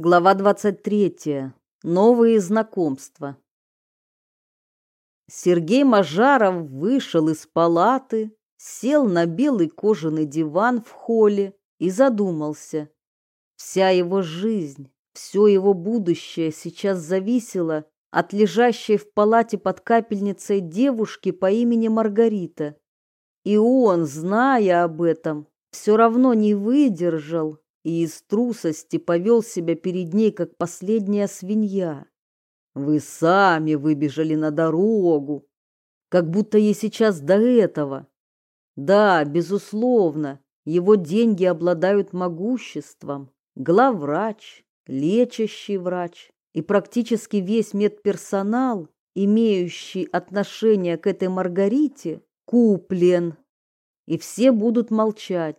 Глава 23. Новые знакомства. Сергей Мажаров вышел из палаты, сел на белый кожаный диван в холле и задумался. Вся его жизнь, все его будущее сейчас зависело от лежащей в палате под капельницей девушки по имени Маргарита. И он, зная об этом, все равно не выдержал и из трусости повел себя перед ней, как последняя свинья. Вы сами выбежали на дорогу, как будто ей сейчас до этого. Да, безусловно, его деньги обладают могуществом. Главврач, лечащий врач и практически весь медперсонал, имеющий отношение к этой Маргарите, куплен. И все будут молчать.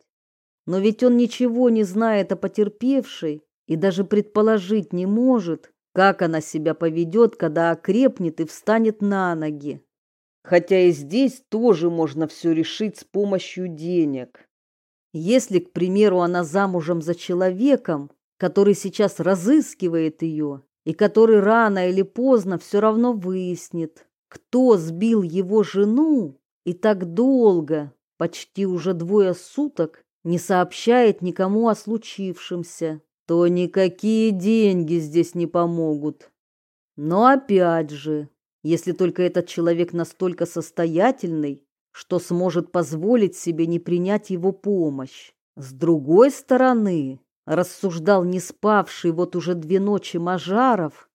Но ведь он ничего не знает о потерпевшей и даже предположить не может, как она себя поведет, когда окрепнет и встанет на ноги. Хотя и здесь тоже можно все решить с помощью денег. Если, к примеру, она замужем за человеком, который сейчас разыскивает ее, и который рано или поздно все равно выяснит, кто сбил его жену, и так долго, почти уже двое суток, не сообщает никому о случившемся, то никакие деньги здесь не помогут. Но опять же, если только этот человек настолько состоятельный, что сможет позволить себе не принять его помощь. С другой стороны, рассуждал не спавший вот уже две ночи Мажаров,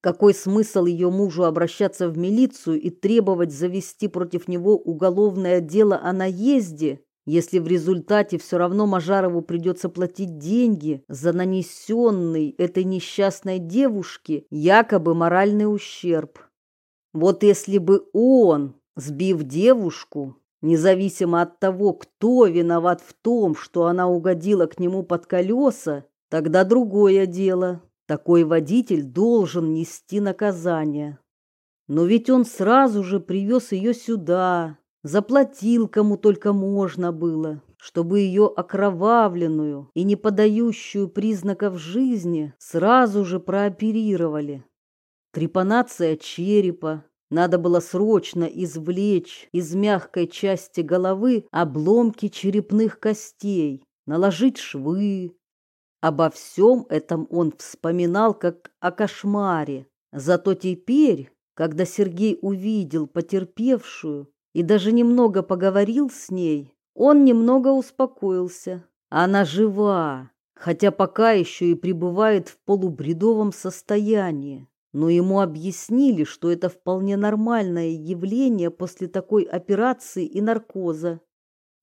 какой смысл ее мужу обращаться в милицию и требовать завести против него уголовное дело о наезде, если в результате все равно Мажарову придется платить деньги за нанесенный этой несчастной девушке якобы моральный ущерб. Вот если бы он, сбив девушку, независимо от того, кто виноват в том, что она угодила к нему под колеса, тогда другое дело. Такой водитель должен нести наказание. Но ведь он сразу же привез ее сюда, заплатил кому только можно было, чтобы ее окровавленную и не подающую признаков жизни сразу же прооперировали. Трепанация черепа, надо было срочно извлечь из мягкой части головы обломки черепных костей, наложить швы. Обо всем этом он вспоминал как о кошмаре. Зато теперь, когда Сергей увидел потерпевшую, и даже немного поговорил с ней, он немного успокоился. Она жива, хотя пока еще и пребывает в полубредовом состоянии. Но ему объяснили, что это вполне нормальное явление после такой операции и наркоза.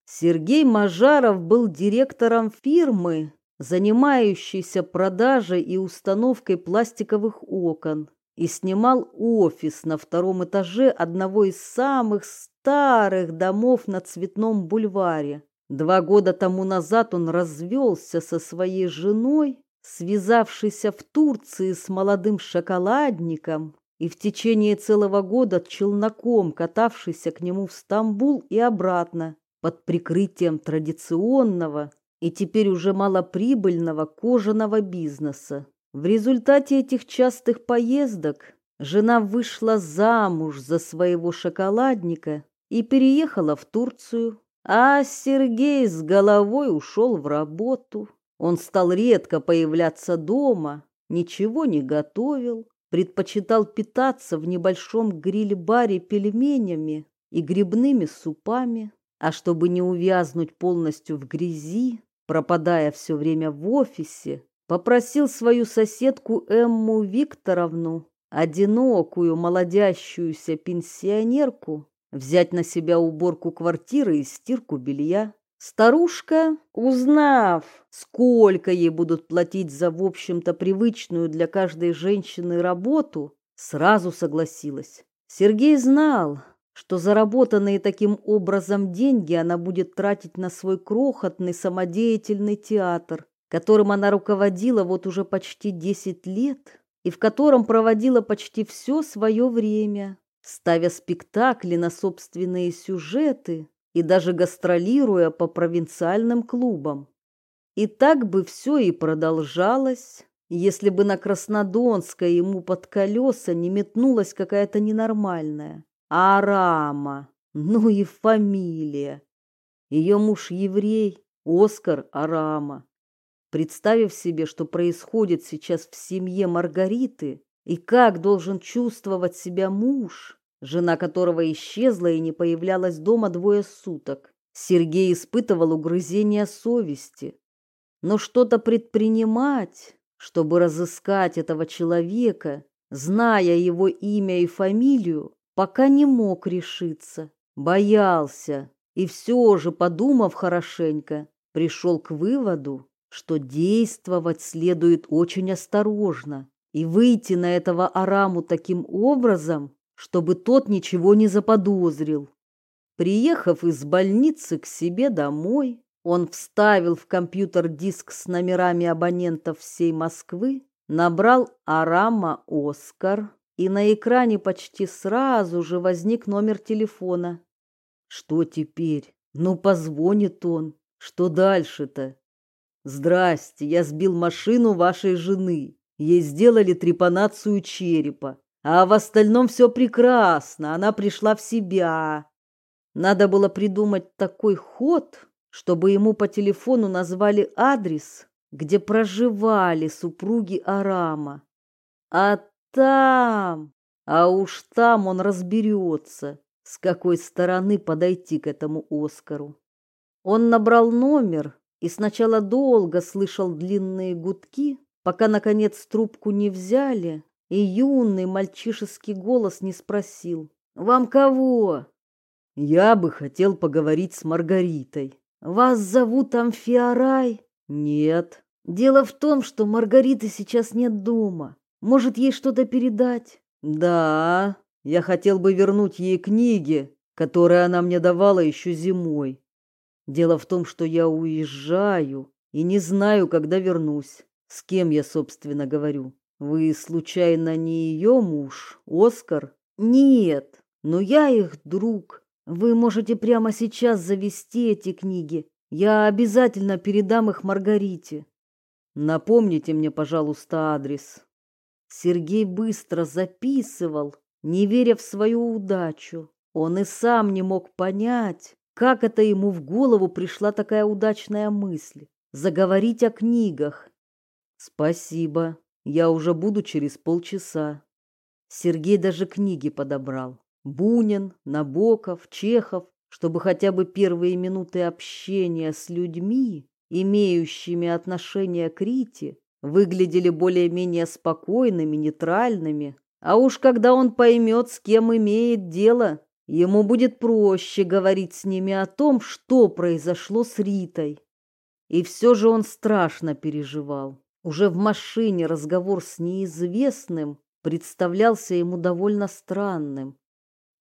Сергей Мажаров был директором фирмы, занимающейся продажей и установкой пластиковых окон, и снимал офис на втором этаже одного из самых старых домов на Цветном бульваре. Два года тому назад он развелся со своей женой, связавшейся в Турции с молодым шоколадником, и в течение целого года челноком катавшийся к нему в Стамбул и обратно под прикрытием традиционного и теперь уже малоприбыльного кожаного бизнеса. В результате этих частых поездок жена вышла замуж за своего шоколадника и переехала в Турцию, а Сергей с головой ушел в работу. Он стал редко появляться дома, ничего не готовил, предпочитал питаться в небольшом гриль-баре пельменями и грибными супами, а чтобы не увязнуть полностью в грязи, пропадая все время в офисе, попросил свою соседку Эмму Викторовну, одинокую молодящуюся пенсионерку, взять на себя уборку квартиры и стирку белья. Старушка, узнав, сколько ей будут платить за, в общем-то, привычную для каждой женщины работу, сразу согласилась. Сергей знал, что заработанные таким образом деньги она будет тратить на свой крохотный самодеятельный театр, которым она руководила вот уже почти 10 лет и в котором проводила почти все свое время ставя спектакли на собственные сюжеты и даже гастролируя по провинциальным клубам. И так бы все и продолжалось, если бы на Краснодонское ему под колеса не метнулась какая-то ненормальная. Арама, ну и фамилия. Ее муж еврей, Оскар Арама. Представив себе, что происходит сейчас в семье Маргариты, и как должен чувствовать себя муж, жена которого исчезла и не появлялась дома двое суток, Сергей испытывал угрызение совести. Но что-то предпринимать, чтобы разыскать этого человека, зная его имя и фамилию, пока не мог решиться, боялся и все же, подумав хорошенько, пришел к выводу, что действовать следует очень осторожно и выйти на этого Араму таким образом, чтобы тот ничего не заподозрил. Приехав из больницы к себе домой, он вставил в компьютер диск с номерами абонентов всей Москвы, набрал Арама Оскар, и на экране почти сразу же возник номер телефона. Что теперь? Ну, позвонит он. Что дальше-то? Здрасте, я сбил машину вашей жены. Ей сделали трепанацию черепа. А в остальном все прекрасно, она пришла в себя. Надо было придумать такой ход, чтобы ему по телефону назвали адрес, где проживали супруги Арама. А там, а уж там он разберется, с какой стороны подойти к этому Оскару. Он набрал номер и сначала долго слышал длинные гудки, пока, наконец, трубку не взяли, и юный мальчишеский голос не спросил «Вам кого?» «Я бы хотел поговорить с Маргаритой». Вас зовут Амфиарай? Нет. Дело в том, что Маргариты сейчас нет дома. Может, ей что-то передать? Да. Я хотел бы вернуть ей книги, которые она мне давала еще зимой. Дело в том, что я уезжаю и не знаю, когда вернусь. С кем я, собственно, говорю? Вы случайно не ее муж, Оскар? Нет, но я их друг. Вы можете прямо сейчас завести эти книги. Я обязательно передам их Маргарите. Напомните мне, пожалуйста, адрес. Сергей быстро записывал, не веря в свою удачу. Он и сам не мог понять, как это ему в голову пришла такая удачная мысль заговорить о книгах. Спасибо. Я уже буду через полчаса. Сергей даже книги подобрал. Бунин, Набоков, Чехов, чтобы хотя бы первые минуты общения с людьми, имеющими отношение к Рите, выглядели более-менее спокойными, нейтральными. А уж когда он поймет, с кем имеет дело, ему будет проще говорить с ними о том, что произошло с Ритой. И все же он страшно переживал. Уже в машине разговор с неизвестным представлялся ему довольно странным.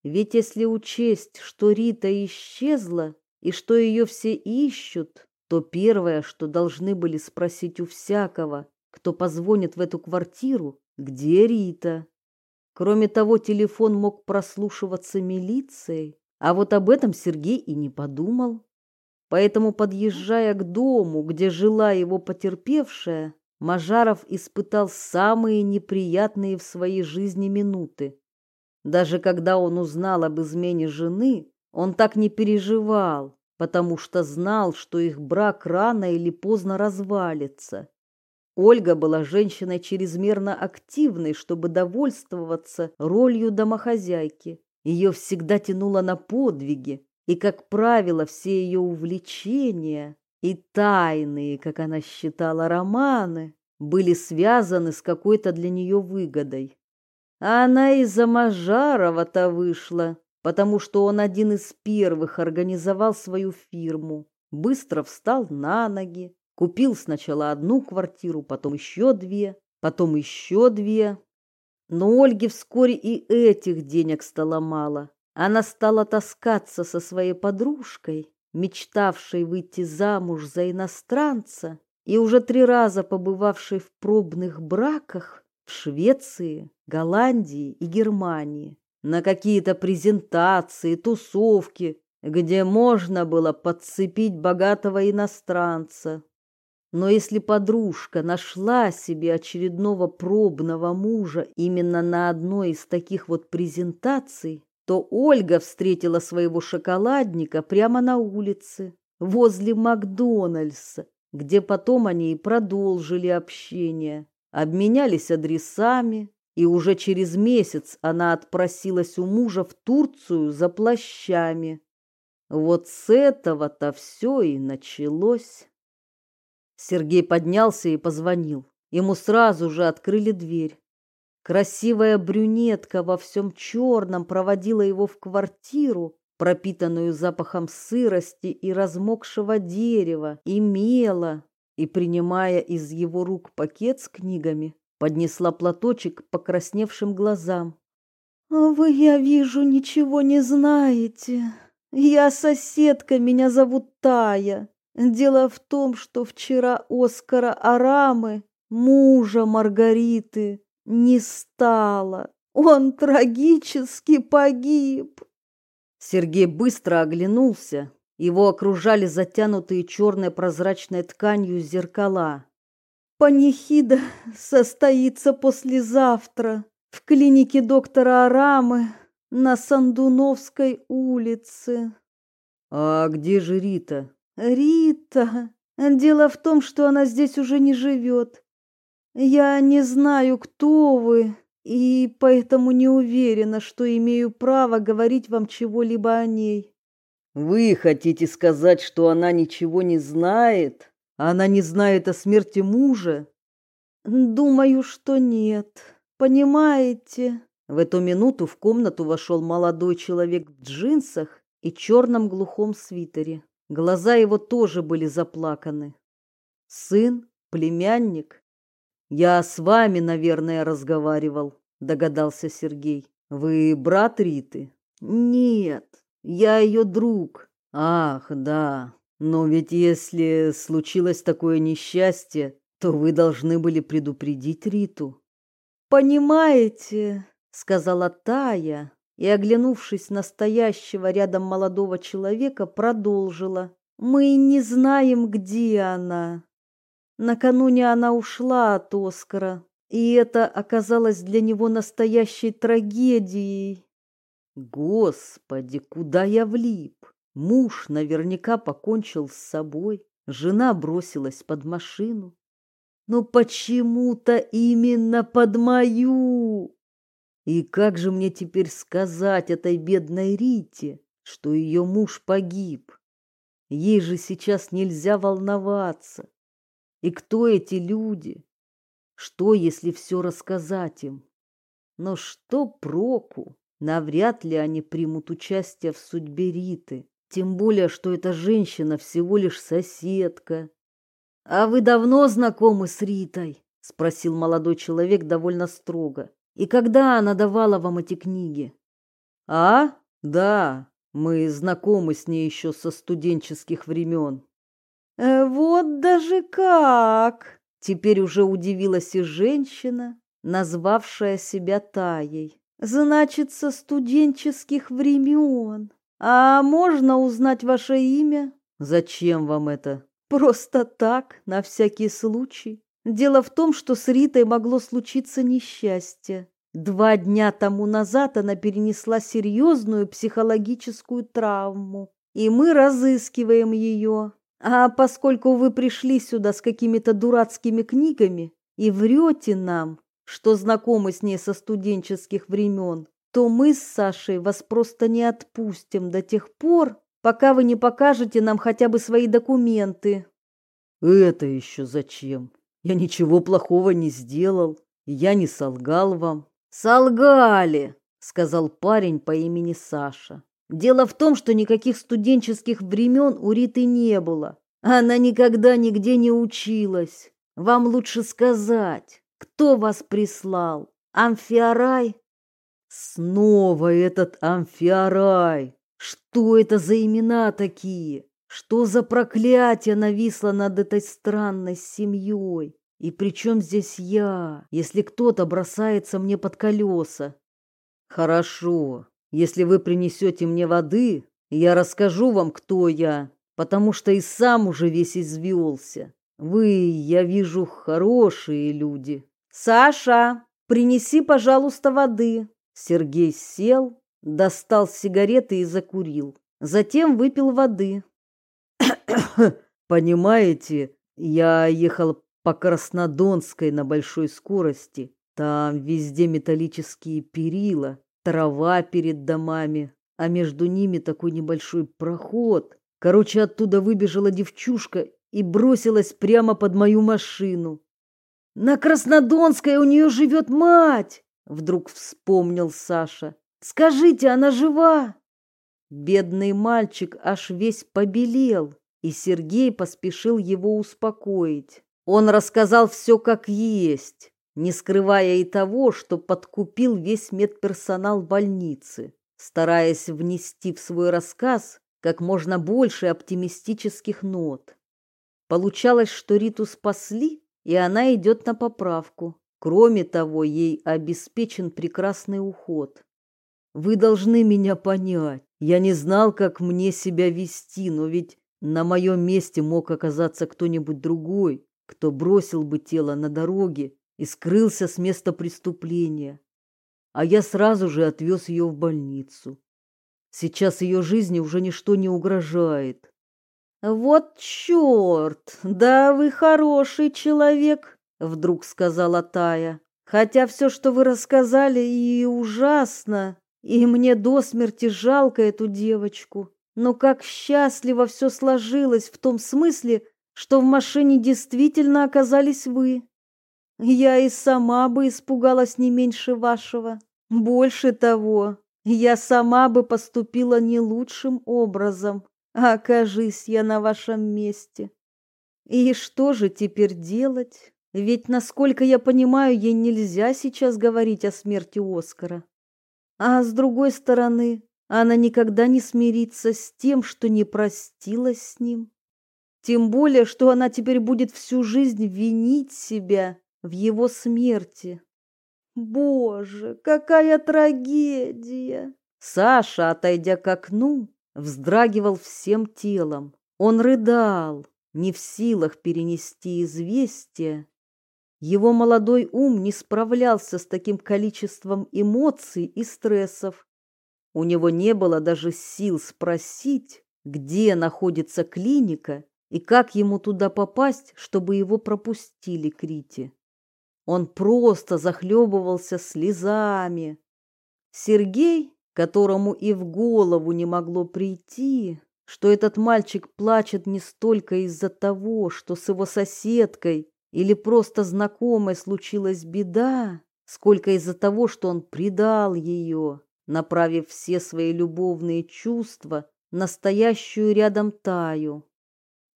Ведь если учесть, что Рита исчезла и что ее все ищут, то первое, что должны были спросить у всякого, кто позвонит в эту квартиру, где Рита. Кроме того, телефон мог прослушиваться милицией, а вот об этом Сергей и не подумал. Поэтому, подъезжая к дому, где жила его потерпевшая, Мажаров испытал самые неприятные в своей жизни минуты. Даже когда он узнал об измене жены, он так не переживал, потому что знал, что их брак рано или поздно развалится. Ольга была женщиной чрезмерно активной, чтобы довольствоваться ролью домохозяйки. Ее всегда тянуло на подвиги, и, как правило, все ее увлечения и тайные, как она считала, романы были связаны с какой-то для нее выгодой. Она из-за Мажарова-то вышла, потому что он один из первых организовал свою фирму, быстро встал на ноги, купил сначала одну квартиру, потом еще две, потом еще две. Но Ольге вскоре и этих денег стало мало. Она стала таскаться со своей подружкой, мечтавшей выйти замуж за иностранца и уже три раза побывавшей в пробных браках, в Швеции, Голландии и Германии, на какие-то презентации, тусовки, где можно было подцепить богатого иностранца. Но если подружка нашла себе очередного пробного мужа именно на одной из таких вот презентаций, то Ольга встретила своего шоколадника прямо на улице, возле Макдональдса, где потом они и продолжили общение, обменялись адресами, и уже через месяц она отпросилась у мужа в Турцию за плащами. Вот с этого-то все и началось. Сергей поднялся и позвонил. Ему сразу же открыли дверь. Красивая брюнетка во всем черном проводила его в квартиру, пропитанную запахом сырости и размокшего дерева, и мела, и, принимая из его рук пакет с книгами, поднесла платочек к покрасневшим глазам. «А «Вы, я вижу, ничего не знаете. Я соседка, меня зовут Тая. Дело в том, что вчера Оскара Арамы, мужа Маргариты, не стало. Он трагически погиб. Сергей быстро оглянулся. Его окружали затянутые черной прозрачной тканью зеркала. Панихида состоится послезавтра в клинике доктора Арамы на Сандуновской улице. А где же Рита? Рита. Дело в том, что она здесь уже не живет. Я не знаю, кто вы, и поэтому не уверена, что имею право говорить вам чего-либо о ней. Вы хотите сказать, что она ничего не знает? Она не знает о смерти мужа? Думаю, что нет. Понимаете? В эту минуту в комнату вошел молодой человек в джинсах и черном глухом свитере. Глаза его тоже были заплаканы. Сын, племянник, я с вами, наверное, разговаривал, догадался Сергей. Вы брат Риты? Нет, я ее друг. Ах, да. Но ведь если случилось такое несчастье, то вы должны были предупредить Риту. Понимаете, сказала Тая и, оглянувшись на стоящего рядом молодого человека, продолжила: Мы не знаем, где она. Накануне она ушла от Оскара, и это оказалось для него настоящей трагедией. Господи, куда я влип? Муж наверняка покончил с собой, жена бросилась под машину. Но почему-то именно под мою. И как же мне теперь сказать этой бедной Рите, что ее муж погиб? Ей же сейчас нельзя волноваться. И кто эти люди? Что, если все рассказать им? Но что проку? Навряд ли они примут участие в судьбе Риты. Тем более, что эта женщина всего лишь соседка. «А вы давно знакомы с Ритой?» – спросил молодой человек довольно строго. «И когда она давала вам эти книги?» «А? Да, мы знакомы с ней еще со студенческих времен. Э, вот даже как! Теперь уже удивилась и женщина, назвавшая себя Таей. Значит, со студенческих времен. А можно узнать ваше имя? Зачем вам это? Просто так, на всякий случай. Дело в том, что с Ритой могло случиться несчастье. Два дня тому назад она перенесла серьезную психологическую травму, и мы разыскиваем ее. А поскольку вы пришли сюда с какими-то дурацкими книгами и врете нам, что знакомы с ней со студенческих времен, то мы с Сашей вас просто не отпустим до тех пор, пока вы не покажете нам хотя бы свои документы. Это еще зачем? Я ничего плохого не сделал, я не солгал вам. Солгали, сказал парень по имени Саша. Дело в том, что никаких студенческих времен у Риты не было. Она никогда нигде не училась. Вам лучше сказать, кто вас прислал? Амфиарай? Снова этот Амфиарай. Что это за имена такие? Что за проклятие нависло над этой странной семьей? И при чем здесь я, если кто-то бросается мне под колеса? Хорошо, если вы принесете мне воды, я расскажу вам, кто я, потому что и сам уже весь извелся. Вы, я вижу, хорошие люди. Саша, принеси, пожалуйста, воды. Сергей сел, достал сигареты и закурил. Затем выпил воды. Понимаете, я ехал по Краснодонской на большой скорости. Там везде металлические перила, трава перед домами, а между ними такой небольшой проход. Короче, оттуда выбежала девчушка и бросилась прямо под мою машину. На Краснодонской у нее живет мать, вдруг вспомнил Саша. Скажите, она жива? Бедный мальчик аж весь побелел, и Сергей поспешил его успокоить. Он рассказал все как есть, не скрывая и того, что подкупил весь медперсонал больницы, стараясь внести в свой рассказ как можно больше оптимистических нот. Получалось, что Риту спасли, и она идет на поправку. Кроме того, ей обеспечен прекрасный уход. Вы должны меня понять. Я не знал, как мне себя вести, но ведь на моем месте мог оказаться кто-нибудь другой, кто бросил бы тело на дороге и скрылся с места преступления. А я сразу же отвез ее в больницу. Сейчас ее жизни уже ничто не угрожает. Вот черт, да вы хороший человек, вдруг сказала Тая. Хотя все, что вы рассказали, и ужасно, и мне до смерти жалко эту девочку. Но как счастливо все сложилось в том смысле, что в машине действительно оказались вы. Я и сама бы испугалась не меньше вашего. Больше того, я сама бы поступила не лучшим образом, окажись я на вашем месте. И что же теперь делать? Ведь, насколько я понимаю, ей нельзя сейчас говорить о смерти Оскара. А с другой стороны, она никогда не смирится с тем, что не простилась с ним. Тем более, что она теперь будет всю жизнь винить себя в его смерти. Боже, какая трагедия! Саша, отойдя к окну, вздрагивал всем телом. Он рыдал, не в силах перенести известие. Его молодой ум не справлялся с таким количеством эмоций и стрессов. У него не было даже сил спросить, где находится клиника и как ему туда попасть, чтобы его пропустили к Рите. Он просто захлебывался слезами. Сергей, которому и в голову не могло прийти, что этот мальчик плачет не столько из-за того, что с его соседкой или просто знакомой случилась беда, сколько из-за того, что он предал ее, направив все свои любовные чувства настоящую рядом Таю.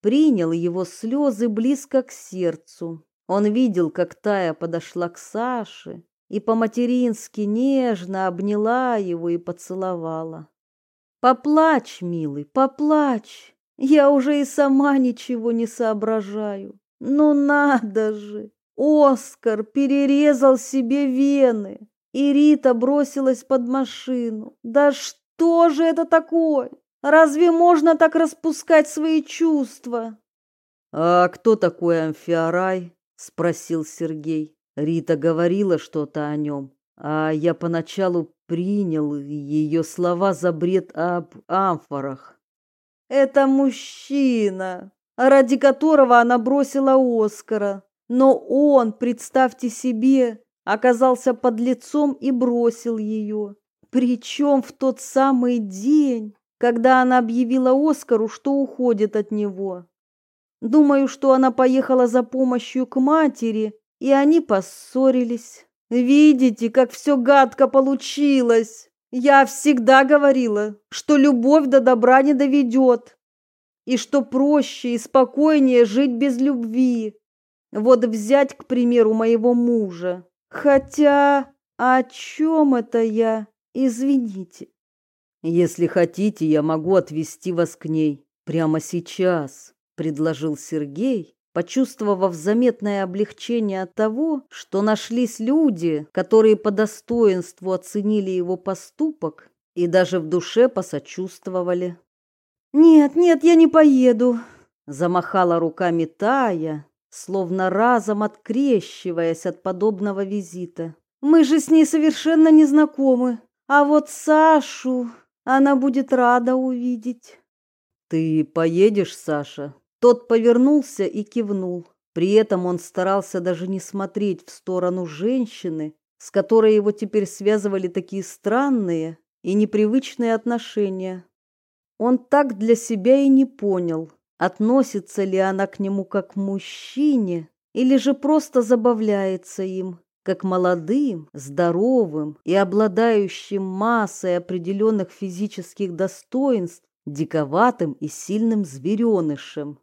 Принял его слезы близко к сердцу он видел, как Тая подошла к Саше и по-матерински нежно обняла его и поцеловала. «Поплачь, милый, поплачь! Я уже и сама ничего не соображаю. Ну надо же! Оскар перерезал себе вены, и Рита бросилась под машину. Да что же это такое? Разве можно так распускать свои чувства?» «А кто такой Амфиарай?» Спросил Сергей. Рита говорила что-то о нем, а я поначалу принял ее слова за бред об амфорах. Это мужчина, ради которого она бросила Оскара. Но он, представьте себе, оказался под лицом и бросил ее. Причем в тот самый день, когда она объявила Оскару, что уходит от него. Думаю, что она поехала за помощью к матери, и они поссорились. Видите, как все гадко получилось. Я всегда говорила, что любовь до добра не доведет, и что проще и спокойнее жить без любви. Вот взять, к примеру, моего мужа. Хотя, о чем это я? Извините. Если хотите, я могу отвезти вас к ней прямо сейчас предложил Сергей, почувствовав заметное облегчение от того, что нашлись люди, которые по достоинству оценили его поступок и даже в душе посочувствовали. Нет, нет, я не поеду, замахала руками Тая словно разом открещиваясь от подобного визита. «Мы же с ней совершенно не знакомы, а вот Сашу она будет рада увидеть». «Ты поедешь, Саша?» Тот повернулся и кивнул. При этом он старался даже не смотреть в сторону женщины, с которой его теперь связывали такие странные и непривычные отношения. Он так для себя и не понял, относится ли она к нему как к мужчине или же просто забавляется им, как молодым, здоровым и обладающим массой определенных физических достоинств, диковатым и сильным зверенышем.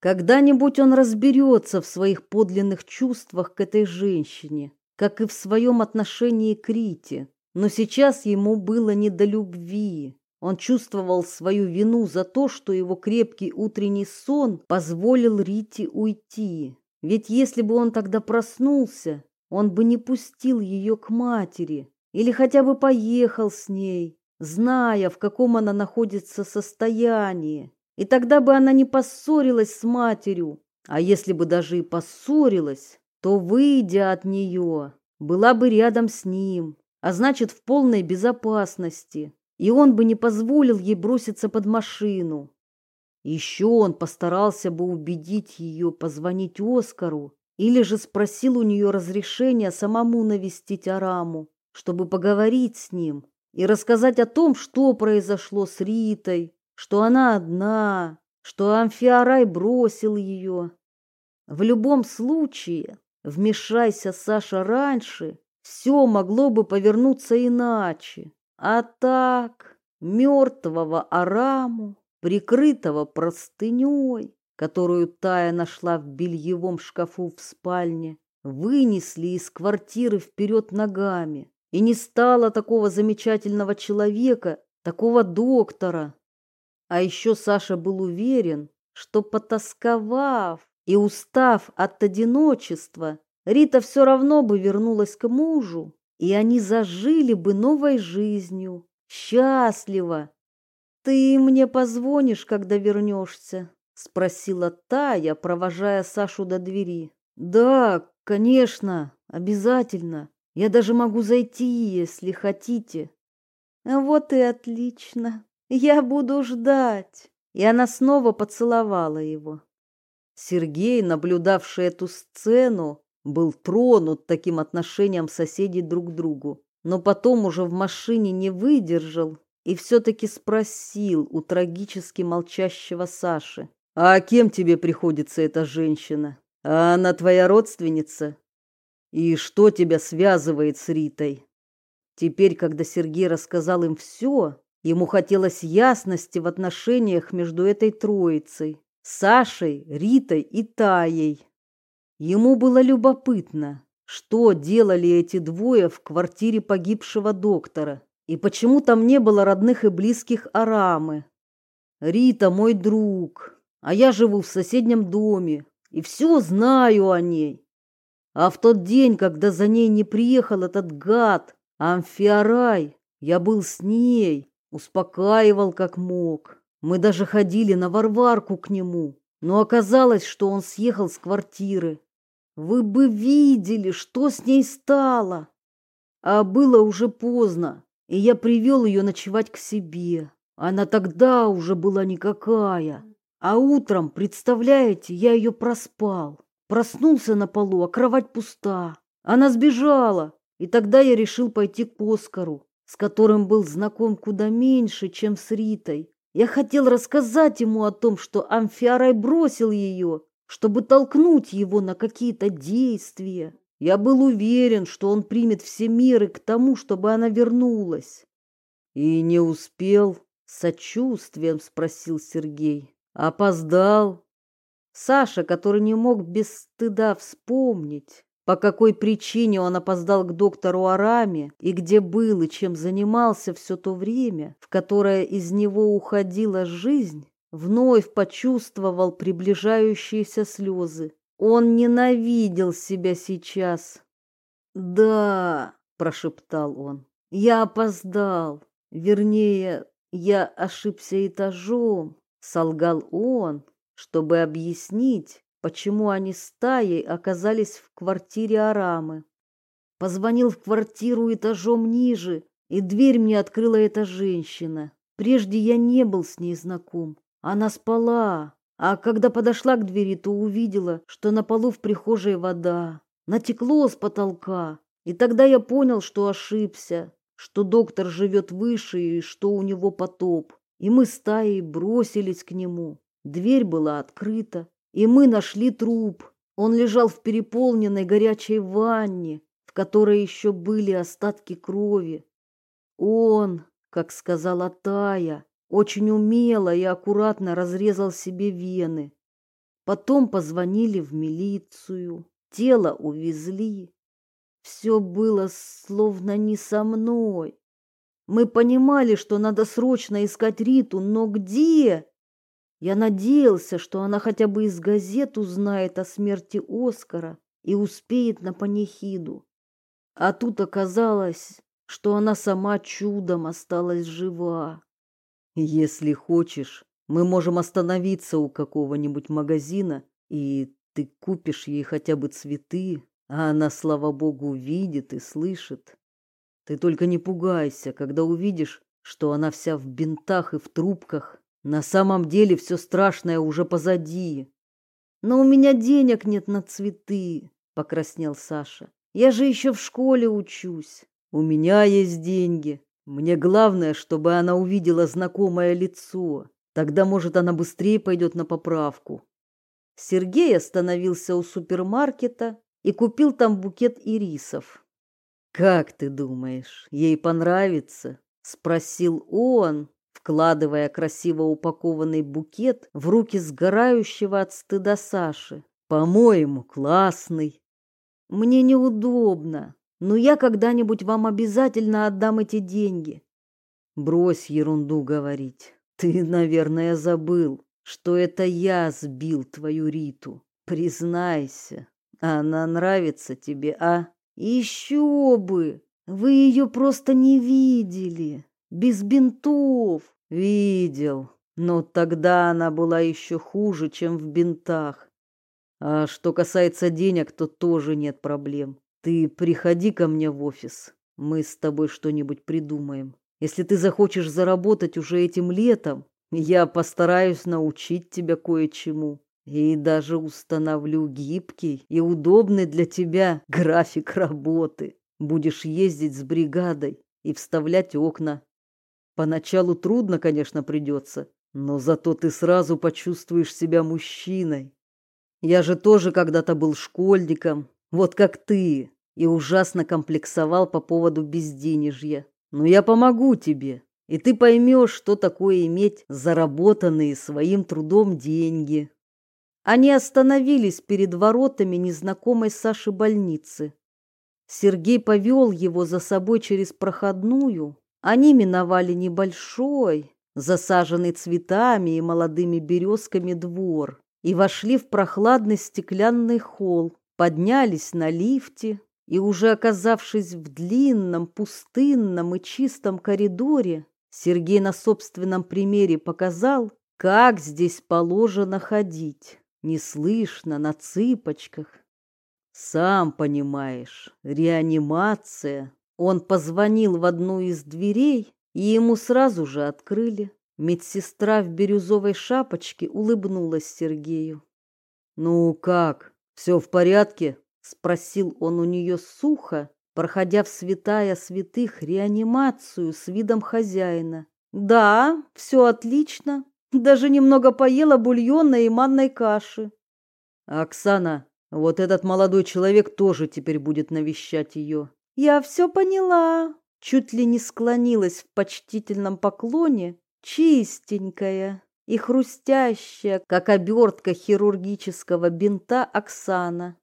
Когда-нибудь он разберется в своих подлинных чувствах к этой женщине, как и в своем отношении к Рите, но сейчас ему было не до любви. Он чувствовал свою вину за то, что его крепкий утренний сон позволил Рите уйти. Ведь если бы он тогда проснулся, он бы не пустил ее к матери или хотя бы поехал с ней, зная, в каком она находится состоянии. И тогда бы она не поссорилась с матерью, а если бы даже и поссорилась, то, выйдя от нее, была бы рядом с ним, а значит, в полной безопасности, и он бы не позволил ей броситься под машину. Еще он постарался бы убедить ее позвонить Оскару или же спросил у нее разрешения самому навестить Араму, чтобы поговорить с ним и рассказать о том, что произошло с Ритой, что она одна, что Амфиарай бросил ее. В любом случае, вмешайся Саша раньше, все могло бы повернуться иначе. А так, мертвого Араму, прикрытого простыней, которую Тая нашла в бельевом шкафу в спальне, вынесли из квартиры вперед ногами. И не стало такого замечательного человека, такого доктора, а еще Саша был уверен, что потасковав и устав от одиночества, Рита все равно бы вернулась к мужу, и они зажили бы новой жизнью, счастливо. «Ты мне позвонишь, когда вернешься?» — спросила Тая, провожая Сашу до двери. «Да, конечно, обязательно. Я даже могу зайти, если хотите». «Вот и отлично», я буду ждать. И она снова поцеловала его. Сергей, наблюдавший эту сцену, был тронут таким отношением соседей друг к другу, но потом уже в машине не выдержал и все-таки спросил у трагически молчащего Саши. «А кем тебе приходится эта женщина? А она твоя родственница? И что тебя связывает с Ритой?» Теперь, когда Сергей рассказал им все, Ему хотелось ясности в отношениях между этой троицей – Сашей, Ритой и Таей. Ему было любопытно, что делали эти двое в квартире погибшего доктора и почему там не было родных и близких Арамы. Рита мой друг, а я живу в соседнем доме и все знаю о ней. А в тот день, когда за ней не приехал этот гад, Амфиарай, я был с ней Успокаивал как мог. Мы даже ходили на Варварку к нему, но оказалось, что он съехал с квартиры. Вы бы видели, что с ней стало. А было уже поздно, и я привел ее ночевать к себе. Она тогда уже была никакая. А утром, представляете, я ее проспал. Проснулся на полу, а кровать пуста. Она сбежала, и тогда я решил пойти к Оскару с которым был знаком куда меньше, чем с Ритой. Я хотел рассказать ему о том, что Амфиарай бросил ее, чтобы толкнуть его на какие-то действия. Я был уверен, что он примет все меры к тому, чтобы она вернулась. И не успел, сочувствием спросил Сергей. Опоздал. Саша, который не мог без стыда вспомнить, по какой причине он опоздал к доктору Араме и где был и чем занимался все то время, в которое из него уходила жизнь, вновь почувствовал приближающиеся слезы. Он ненавидел себя сейчас. «Да», — прошептал он, — «я опоздал. Вернее, я ошибся этажом», — солгал он, чтобы объяснить, почему они с Таей оказались в квартире Арамы. Позвонил в квартиру этажом ниже, и дверь мне открыла эта женщина. Прежде я не был с ней знаком. Она спала, а когда подошла к двери, то увидела, что на полу в прихожей вода. Натекло с потолка. И тогда я понял, что ошибся, что доктор живет выше и что у него потоп. И мы с Таей бросились к нему. Дверь была открыта, и мы нашли труп. Он лежал в переполненной горячей ванне, в которой еще были остатки крови. Он, как сказала Тая, очень умело и аккуратно разрезал себе вены. Потом позвонили в милицию, тело увезли. Все было словно не со мной. Мы понимали, что надо срочно искать Риту, но где? Я надеялся, что она хотя бы из газет узнает о смерти Оскара и успеет на панихиду. А тут оказалось, что она сама чудом осталась жива. Если хочешь, мы можем остановиться у какого-нибудь магазина, и ты купишь ей хотя бы цветы, а она, слава богу, видит и слышит. Ты только не пугайся, когда увидишь, что она вся в бинтах и в трубках. На самом деле все страшное уже позади. Но у меня денег нет на цветы, покраснел Саша. Я же еще в школе учусь. У меня есть деньги. Мне главное, чтобы она увидела знакомое лицо. Тогда, может, она быстрее пойдет на поправку. Сергей остановился у супермаркета и купил там букет ирисов. «Как ты думаешь, ей понравится?» – спросил он, вкладывая красиво упакованный букет в руки сгорающего от стыда Саши. «По-моему, классный». «Мне неудобно, но я когда-нибудь вам обязательно отдам эти деньги». «Брось ерунду говорить. Ты, наверное, забыл, что это я сбил твою Риту. Признайся, она нравится тебе, а?» Еще бы! Вы ее просто не видели. Без бинтов. Видел. Но тогда она была еще хуже, чем в бинтах. А что касается денег, то тоже нет проблем. Ты приходи ко мне в офис. Мы с тобой что-нибудь придумаем. Если ты захочешь заработать уже этим летом, я постараюсь научить тебя кое-чему. И даже установлю гибкий и удобный для тебя график работы. Будешь ездить с бригадой и вставлять окна. Поначалу трудно, конечно, придется, но зато ты сразу почувствуешь себя мужчиной. Я же тоже когда-то был школьником, вот как ты, и ужасно комплексовал по поводу безденежья. Но я помогу тебе, и ты поймешь, что такое иметь заработанные своим трудом деньги. Они остановились перед воротами незнакомой Саши больницы. Сергей повел его за собой через проходную. Они миновали небольшой, засаженный цветами и молодыми березками двор и вошли в прохладный стеклянный холл, поднялись на лифте и, уже оказавшись в длинном, пустынном и чистом коридоре, Сергей на собственном примере показал, как здесь положено ходить неслышно, на цыпочках. Сам понимаешь, реанимация. Он позвонил в одну из дверей, и ему сразу же открыли. Медсестра в бирюзовой шапочке улыбнулась Сергею. «Ну как, все в порядке?» – спросил он у нее сухо, проходя в святая святых реанимацию с видом хозяина. «Да, все отлично. Даже немного поела бульонной и манной каши. Оксана, вот этот молодой человек тоже теперь будет навещать ее. Я все поняла. Чуть ли не склонилась в почтительном поклоне, чистенькая и хрустящая, как обертка хирургического бинта Оксана.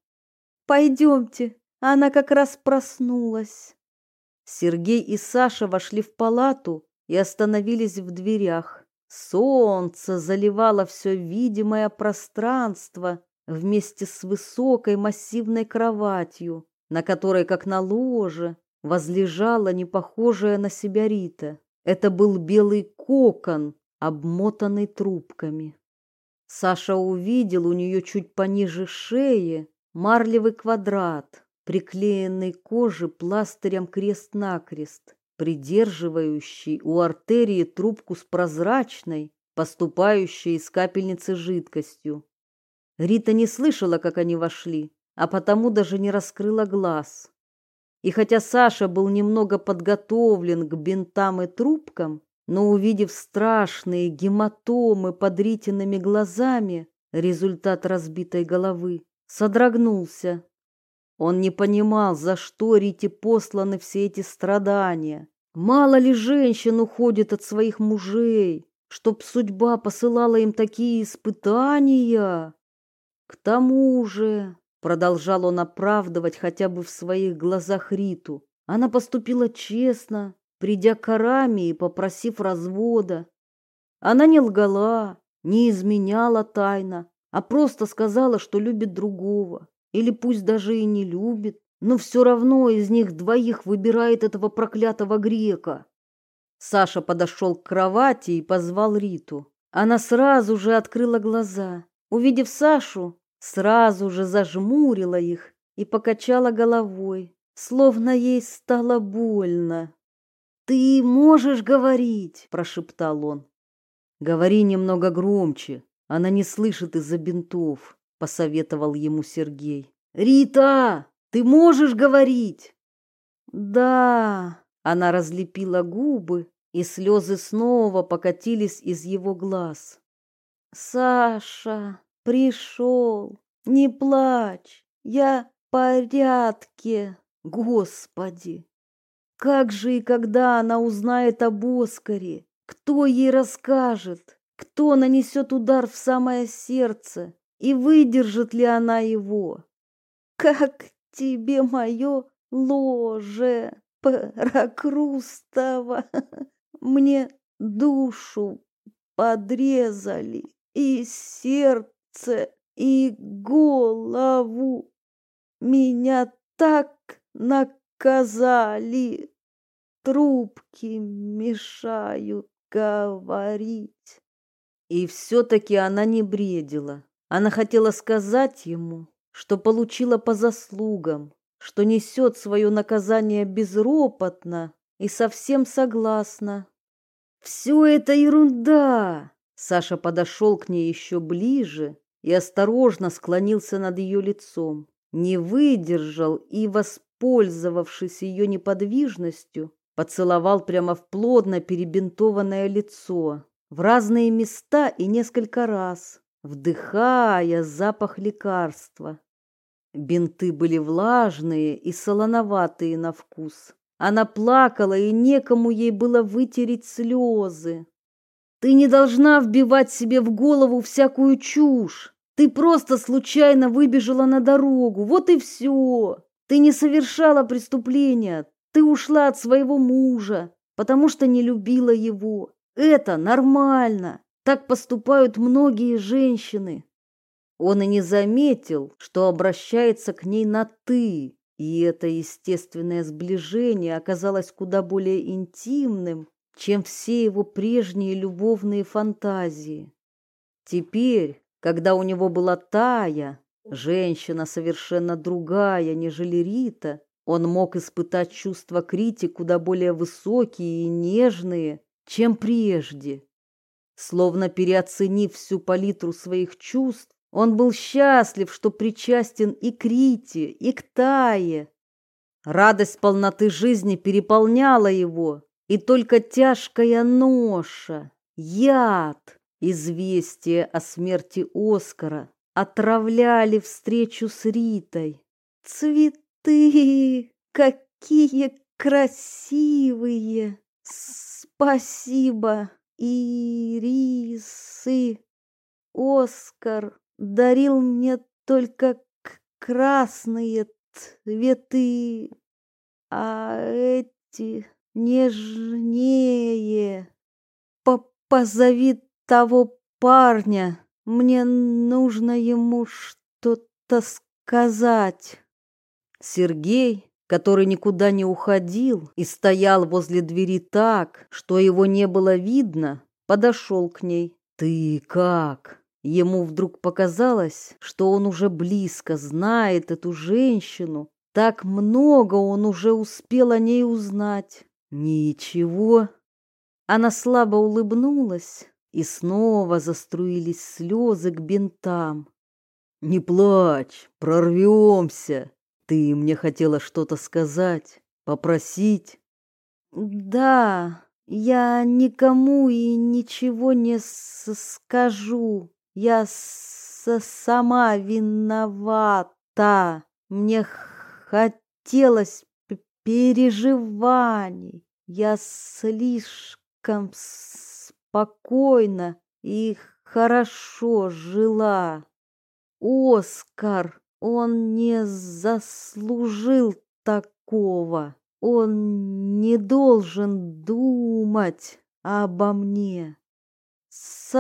Пойдемте, она как раз проснулась. Сергей и Саша вошли в палату и остановились в дверях. Солнце заливало все видимое пространство вместе с высокой массивной кроватью, на которой, как на ложе, возлежала непохожая на себя Рита. Это был белый кокон, обмотанный трубками. Саша увидел у нее чуть пониже шеи марлевый квадрат, приклеенный коже пластырем крест-накрест, придерживающий у артерии трубку с прозрачной, поступающей из капельницы жидкостью. Рита не слышала, как они вошли, а потому даже не раскрыла глаз. И хотя Саша был немного подготовлен к бинтам и трубкам, но увидев страшные гематомы под Ритиными глазами, результат разбитой головы, содрогнулся. Он не понимал, за что Рите посланы все эти страдания. Мало ли женщин уходит от своих мужей, чтоб судьба посылала им такие испытания. К тому же, продолжал он оправдывать хотя бы в своих глазах Риту, она поступила честно, придя к Араме и попросив развода. Она не лгала, не изменяла тайно, а просто сказала, что любит другого, или пусть даже и не любит, но все равно из них двоих выбирает этого проклятого грека. Саша подошел к кровати и позвал Риту. Она сразу же открыла глаза. Увидев Сашу, сразу же зажмурила их и покачала головой, словно ей стало больно. «Ты можешь говорить?» – прошептал он. «Говори немного громче, она не слышит из-за бинтов», – посоветовал ему Сергей. «Рита, ты можешь говорить?» «Да», – она разлепила губы, и слезы снова покатились из его глаз. «Саша пришел, не плачь, я в порядке, Господи!» Как же и когда она узнает об Оскаре? Кто ей расскажет? Кто нанесет удар в самое сердце? И выдержит ли она его? Как тебе мое ложе, Прокрустова? Мне душу подрезали, и сердце, и голову. Меня так наказали трубки мешают говорить. И все-таки она не бредила. Она хотела сказать ему, что получила по заслугам, что несет свое наказание безропотно и совсем согласна. «Все это ерунда!» Саша подошел к ней еще ближе и осторожно склонился над ее лицом. Не выдержал и, воспользовавшись ее неподвижностью, Поцеловал прямо в плотно перебинтованное лицо, в разные места и несколько раз, вдыхая запах лекарства. Бинты были влажные и солоноватые на вкус. Она плакала, и некому ей было вытереть слезы. Ты не должна вбивать себе в голову всякую чушь. Ты просто случайно выбежала на дорогу, вот и все. Ты не совершала преступления, ты ушла от своего мужа, потому что не любила его. Это нормально. Так поступают многие женщины. Он и не заметил, что обращается к ней на «ты», и это естественное сближение оказалось куда более интимным, чем все его прежние любовные фантазии. Теперь, когда у него была Тая, женщина совершенно другая, нежели Рита, он мог испытать чувства крити куда более высокие и нежные, чем прежде. Словно переоценив всю палитру своих чувств, он был счастлив, что причастен и к Рите, и к Тае. Радость полноты жизни переполняла его, и только тяжкая ноша, яд, известие о смерти Оскара отравляли встречу с Ритой. Цвет ты какие красивые! Спасибо, Ирисы! Оскар дарил мне только красные цветы, а эти нежнее. По Позови того парня, мне нужно ему что-то сказать. Сергей, который никуда не уходил и стоял возле двери так, что его не было видно, подошел к ней. «Ты как?» Ему вдруг показалось, что он уже близко знает эту женщину, так много он уже успел о ней узнать. Ничего. Она слабо улыбнулась, и снова заструились слезы к бинтам. «Не плачь, прорвемся. Ты мне хотела что-то сказать, попросить?» «Да, я никому и ничего не скажу. Я сама виновата. Мне хотелось переживаний. Я слишком спокойно и хорошо жила. Оскар, он не заслужил такого. Он не должен думать обо мне. Саша!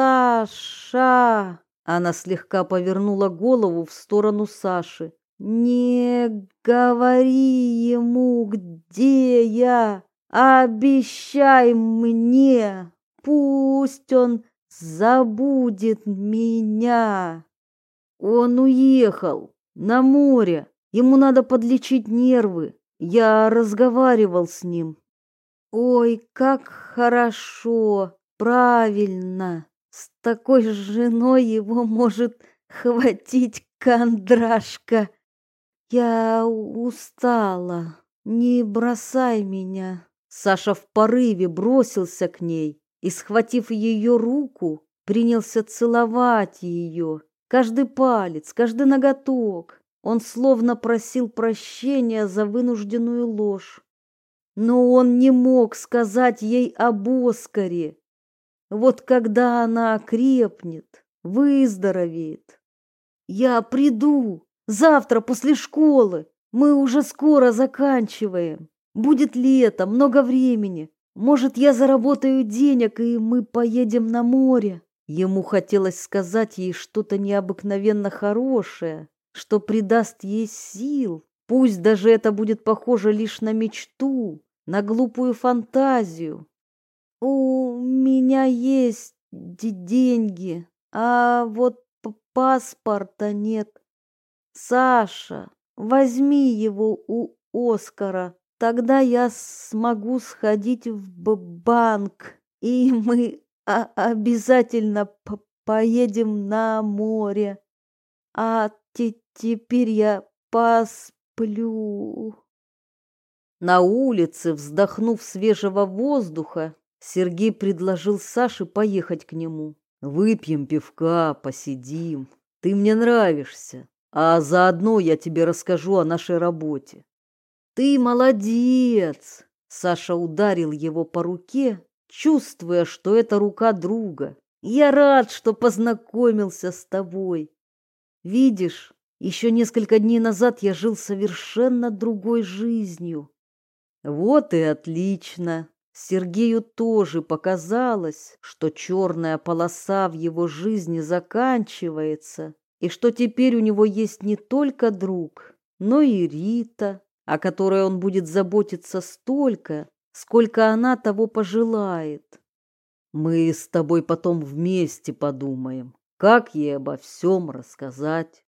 Она слегка повернула голову в сторону Саши. Не говори ему, где я. Обещай мне. Пусть он забудет меня. Он уехал на море. Ему надо подлечить нервы. Я разговаривал с ним. Ой, как хорошо, правильно. С такой женой его может хватить кондрашка. Я устала. Не бросай меня. Саша в порыве бросился к ней и, схватив ее руку, принялся целовать ее. Каждый палец, каждый ноготок. Он словно просил прощения за вынужденную ложь. Но он не мог сказать ей об Оскаре. Вот когда она окрепнет, выздоровеет. «Я приду завтра после школы. Мы уже скоро заканчиваем. Будет лето, много времени. Может, я заработаю денег, и мы поедем на море». Ему хотелось сказать ей что-то необыкновенно хорошее, что придаст ей сил. Пусть даже это будет похоже лишь на мечту, на глупую фантазию. У меня есть деньги, а вот паспорта нет. Саша, возьми его у Оскара, тогда я смогу сходить в банк, и мы а обязательно по поедем на море. А те теперь я посплю. На улице, вздохнув свежего воздуха, Сергей предложил Саше поехать к нему. Выпьем пивка, посидим. Ты мне нравишься, а заодно я тебе расскажу о нашей работе. Ты молодец. Саша ударил его по руке чувствуя, что это рука друга. Я рад, что познакомился с тобой. Видишь, еще несколько дней назад я жил совершенно другой жизнью. Вот и отлично. Сергею тоже показалось, что черная полоса в его жизни заканчивается, и что теперь у него есть не только друг, но и Рита, о которой он будет заботиться столько, сколько она того пожелает. Мы с тобой потом вместе подумаем, как ей обо всем рассказать.